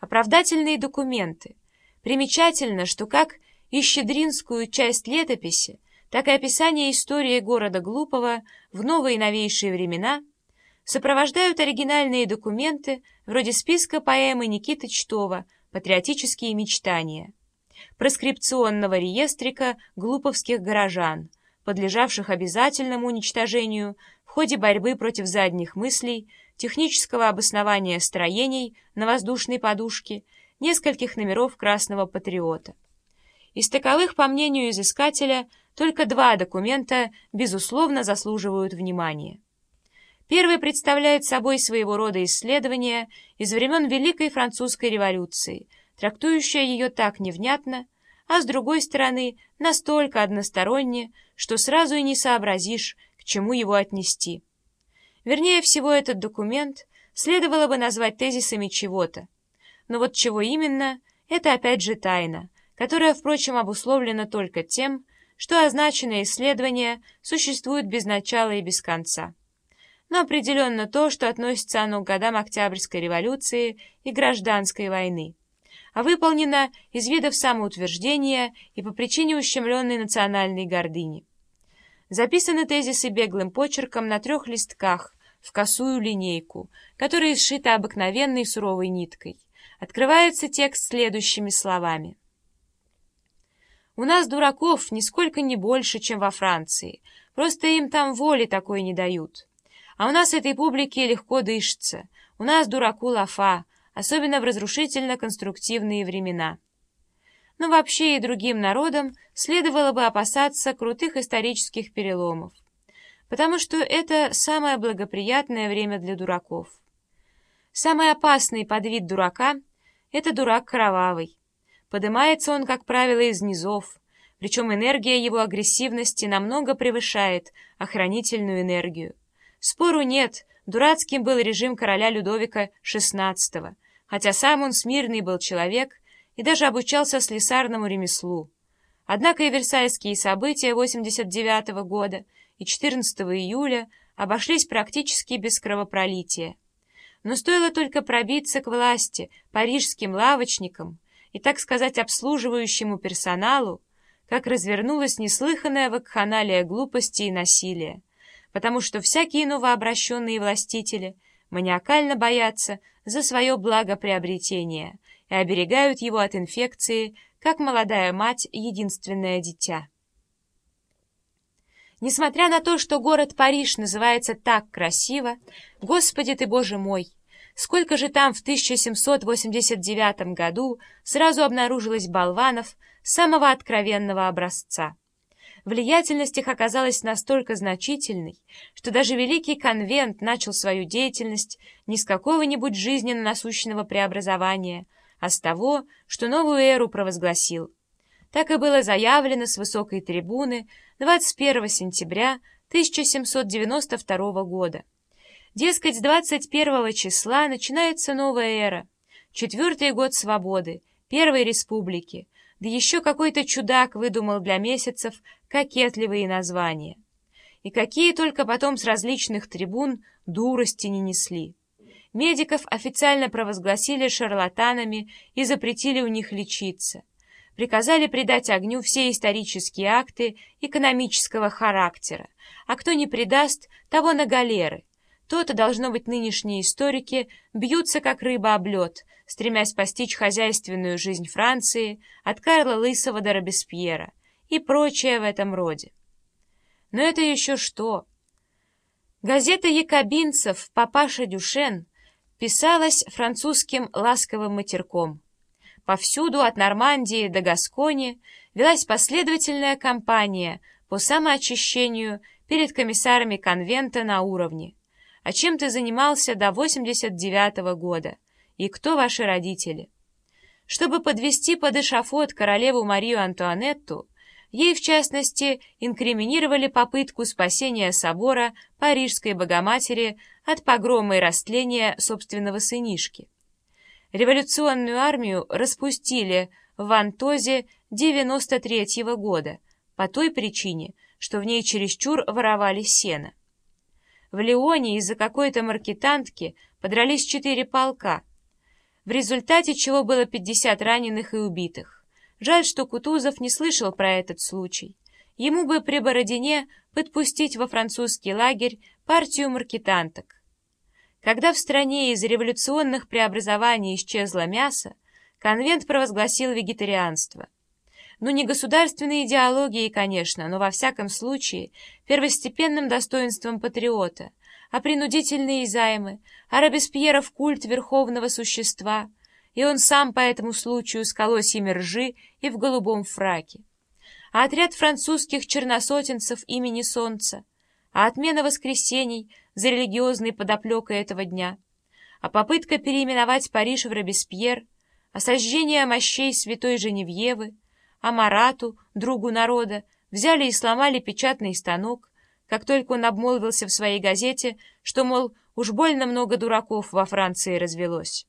Оправдательные документы. Примечательно, что как и щедринскую часть летописи, так и описание истории города Глупого в новые и новейшие времена сопровождают оригинальные документы вроде списка поэмы Никиты Чтова «Патриотические мечтания», проскрипционного реестрика глуповских горожан, подлежавших обязательному уничтожению в ходе борьбы против задних мыслей, технического обоснования строений на воздушной подушке, нескольких номеров «Красного патриота». Из таковых, по мнению изыскателя, только два документа, безусловно, заслуживают внимания. Первый представляет собой своего рода исследование из времен Великой Французской революции, трактующее ее так невнятно, а с другой стороны настолько односторонне, что сразу и не сообразишь, к чему его отнести. Вернее всего, этот документ следовало бы назвать тезисами чего-то. Но вот чего именно, это опять же тайна, которая, впрочем, обусловлена только тем, что означенное исследование существует без начала и без конца. Но определенно то, что относится оно к годам Октябрьской революции и Гражданской войны, а выполнено из видов самоутверждения и по причине ущемленной национальной гордыни. Записаны тезисы беглым почерком на трех листках, в косую линейку, которая сшита обыкновенной суровой ниткой. Открывается текст следующими словами. «У нас дураков нисколько не больше, чем во Франции, просто им там воли такой не дают. А у нас этой публике легко дышится, у нас дураку лафа, особенно в разрушительно-конструктивные времена». Но вообще и другим народам следовало бы опасаться крутых исторических переломов потому что это самое благоприятное время для дураков. Самый опасный подвид дурака — это дурак кровавый. Подымается он, как правило, из низов, причем энергия его агрессивности намного превышает охранительную энергию. Спору нет, дурацким был режим короля Людовика XVI, хотя сам он смирный был человек и даже обучался слесарному ремеслу. Однако и Версальские события 89 -го года — и 14 июля обошлись практически без кровопролития. Но стоило только пробиться к власти парижским лавочникам и, так сказать, обслуживающему персоналу, как развернулась неслыханная вакханалия глупости и насилия, потому что всякие новообращенные властители маниакально боятся за свое благоприобретение и оберегают его от инфекции, как молодая мать единственное дитя. Несмотря на то, что город Париж называется так красиво, Господи ты, Боже мой, сколько же там в 1789 году сразу обнаружилось болванов самого откровенного образца. Влиятельность их оказалась настолько значительной, что даже Великий Конвент начал свою деятельность не с какого-нибудь жизненно насущного преобразования, а с того, что новую эру провозгласил – так и было заявлено с высокой трибуны 21 сентября 1792 года. Дескать, с 21 числа начинается новая эра, четвертый год свободы, Первой Республики, да еще какой-то чудак выдумал для месяцев кокетливые названия. И какие только потом с различных трибун дурости не несли. Медиков официально провозгласили шарлатанами и запретили у них лечиться приказали придать огню все исторические акты экономического характера, а кто не придаст, того на галеры. То-то, должно быть, нынешние историки бьются, как рыба об лед, стремясь постичь хозяйственную жизнь Франции от Карла Лысого до Робеспьера и прочее в этом роде. Но это еще что? Газета якобинцев «Папаша Дюшен» писалась французским ласковым матерком – Повсюду, от Нормандии до Гаскони, велась последовательная кампания по самоочищению перед комиссарами конвента на уровне. А чем ты занимался до 89 -го года? И кто ваши родители? Чтобы подвести под эшафот королеву Марию Антуанетту, ей, в частности, инкриминировали попытку спасения собора Парижской Богоматери от погрома и растления собственного сынишки. Революционную армию распустили в Антозе 93-го года по той причине, что в ней чересчур воровали сено. В Леоне из-за какой-то маркетантки подрались четыре полка. в результате чего было 50 раненых и убитых. Жаль, что Кутузов не слышал про этот случай. Ему бы при Бородине подпустить во французский лагерь партию маркетанток. Когда в стране из революционных преобразований исчезло мясо, конвент провозгласил вегетарианство. Ну, не государственной идеологией, конечно, но во всяком случае первостепенным достоинством патриота, а принудительные займы, а Робеспьеров культ верховного существа, и он сам по этому случаю с колосьями ржи и в голубом фраке. А отряд французских черносотенцев имени Солнца, а отмена воскресений за религиозной подоплекой этого дня, а попытка переименовать Париж в Робеспьер, а сожжение мощей святой Женевьевы, а Марату, другу народа, взяли и сломали печатный станок, как только он обмолвился в своей газете, что, мол, уж больно много дураков во Франции развелось.